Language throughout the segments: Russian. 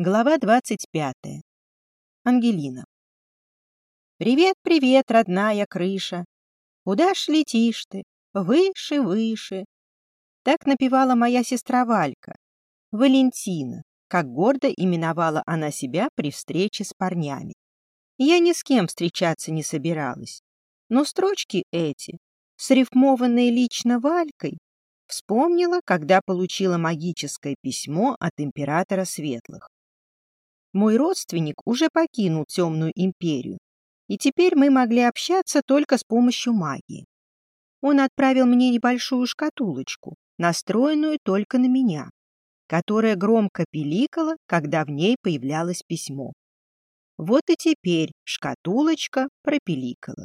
Глава двадцать пятая. Ангелина. «Привет, привет, родная крыша! Куда ж летишь ты? Выше, выше!» Так напевала моя сестра Валька. Валентина, как гордо именовала она себя при встрече с парнями. Я ни с кем встречаться не собиралась. Но строчки эти, срифмованные лично Валькой, вспомнила, когда получила магическое письмо от императора Светлых. Мой родственник уже покинул темную империю, и теперь мы могли общаться только с помощью магии. Он отправил мне небольшую шкатулочку, настроенную только на меня, которая громко пиликала, когда в ней появлялось письмо. Вот и теперь шкатулочка пропиликала.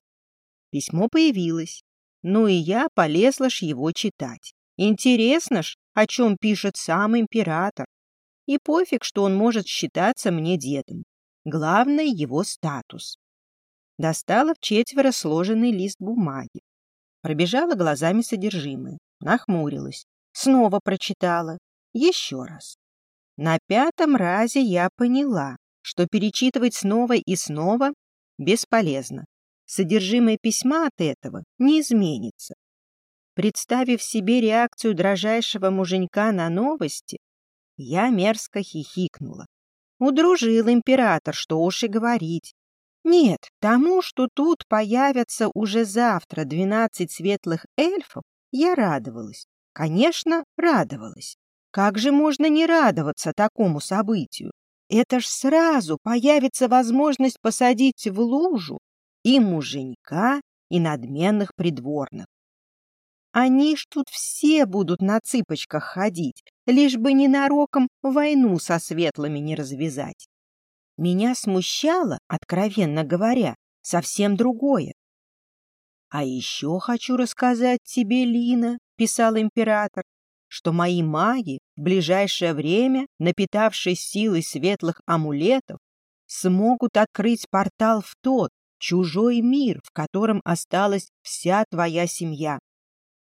Письмо появилось, ну и я полезла ж его читать. Интересно ж, о чем пишет сам император. И пофиг, что он может считаться мне дедом. Главное — его статус. Достала в четверо сложенный лист бумаги. Пробежала глазами содержимое. Нахмурилась. Снова прочитала. Еще раз. На пятом разе я поняла, что перечитывать снова и снова бесполезно. Содержимое письма от этого не изменится. Представив себе реакцию дрожайшего муженька на новости, я мерзко хихикнула. Удружил император, что уж и говорить. Нет, тому, что тут появятся уже завтра двенадцать светлых эльфов, я радовалась. Конечно, радовалась. Как же можно не радоваться такому событию? Это ж сразу появится возможность посадить в лужу и муженька, и надменных придворных. Они ж тут все будут на цыпочках ходить, лишь бы ненароком войну со светлыми не развязать. Меня смущало, откровенно говоря, совсем другое. «А еще хочу рассказать тебе, Лина», — писал император, «что мои маги в ближайшее время, напитавшись силой светлых амулетов, смогут открыть портал в тот, чужой мир, в котором осталась вся твоя семья.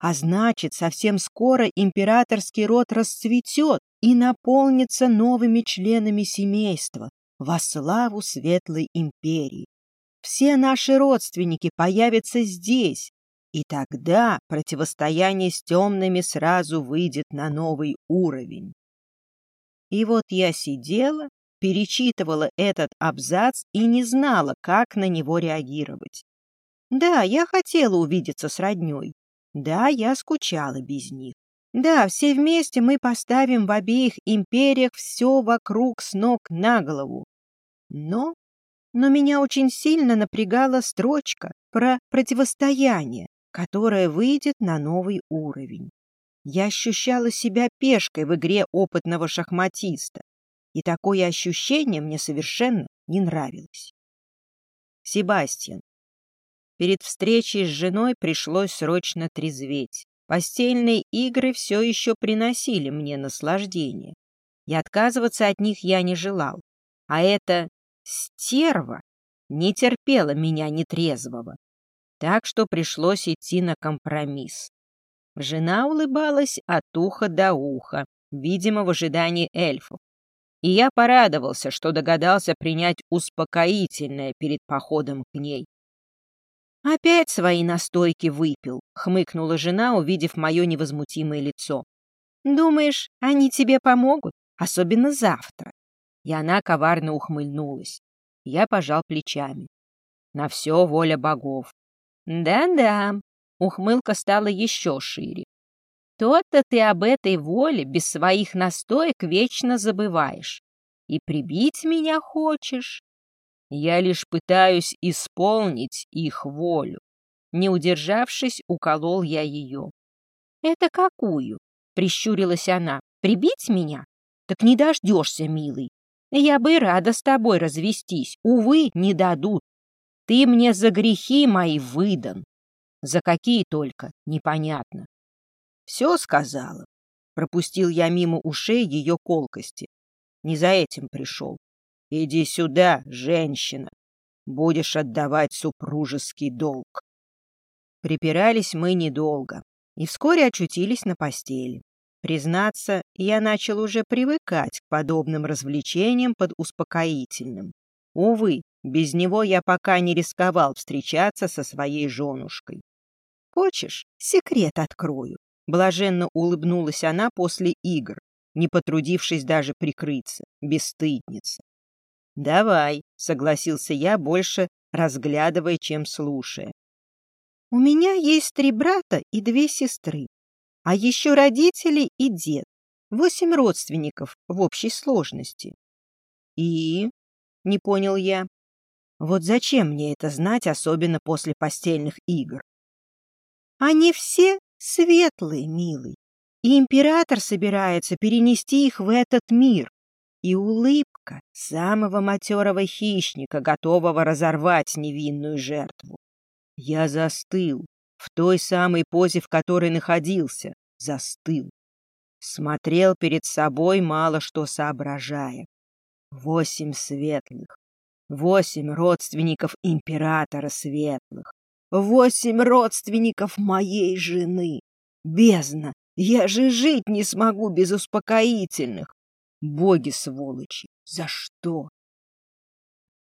А значит, совсем скоро императорский род расцветет и наполнится новыми членами семейства во славу Светлой Империи. Все наши родственники появятся здесь, и тогда противостояние с темными сразу выйдет на новый уровень. И вот я сидела, перечитывала этот абзац и не знала, как на него реагировать. Да, я хотела увидеться с роднёй, да, я скучала без них. Да, все вместе мы поставим в обеих империях все вокруг с ног на голову. Но... Но меня очень сильно напрягала строчка про противостояние, которое выйдет на новый уровень. Я ощущала себя пешкой в игре опытного шахматиста, и такое ощущение мне совершенно не нравилось. Себастьян, Перед встречей с женой пришлось срочно трезветь. Постельные игры все еще приносили мне наслаждение. И отказываться от них я не желал. А эта стерва не терпела меня нетрезвого. Так что пришлось идти на компромисс. Жена улыбалась от уха до уха, видимо, в ожидании эльфов. И я порадовался, что догадался принять успокоительное перед походом к ней. «Опять свои настойки выпил», — хмыкнула жена, увидев мое невозмутимое лицо. «Думаешь, они тебе помогут? Особенно завтра?» И она коварно ухмыльнулась. Я пожал плечами. На все воля богов. «Да-да», — ухмылка стала еще шире. «То-то ты об этой воле без своих настоек вечно забываешь. И прибить меня хочешь?» Я лишь пытаюсь исполнить их волю. Не удержавшись, уколол я ее. «Это какую?» — прищурилась она. «Прибить меня? Так не дождешься, милый. Я бы рада с тобой развестись. Увы, не дадут. Ты мне за грехи мои выдан. За какие только, непонятно. Все сказала. Пропустил я мимо ушей ее колкости. Не за этим пришел. Иди сюда, женщина. Будешь отдавать супружеский долг. Припирались мы недолго и вскоре очутились на постели. Признаться, я начал уже привыкать к подобным развлечениям под успокоительным. Увы, без него я пока не рисковал встречаться со своей женушкой. «Хочешь, секрет открою?» Блаженно улыбнулась она после игр, не потрудившись даже прикрыться, бесстыдница. «Давай», — согласился я, больше разглядывая, чем слушая. «У меня есть три брата и две сестры. А еще родители и дед. Восемь родственников в общей сложности. И? Не понял я. Вот зачем мне это знать, особенно после постельных игр? Они все светлые, милый. И император собирается перенести их в этот мир. И улыбка самого матерого хищника, готового разорвать невинную жертву. Я застыл, в той самой позе, в которой находился, застыл. Смотрел перед собой, мало что соображая. Восемь светлых, восемь родственников императора светлых, восемь родственников моей жены. Бездна, я же жить не смогу без успокоительных. Боги сволочи, за что?